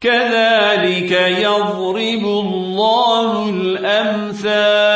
كذلك يضرب الله الأمثال.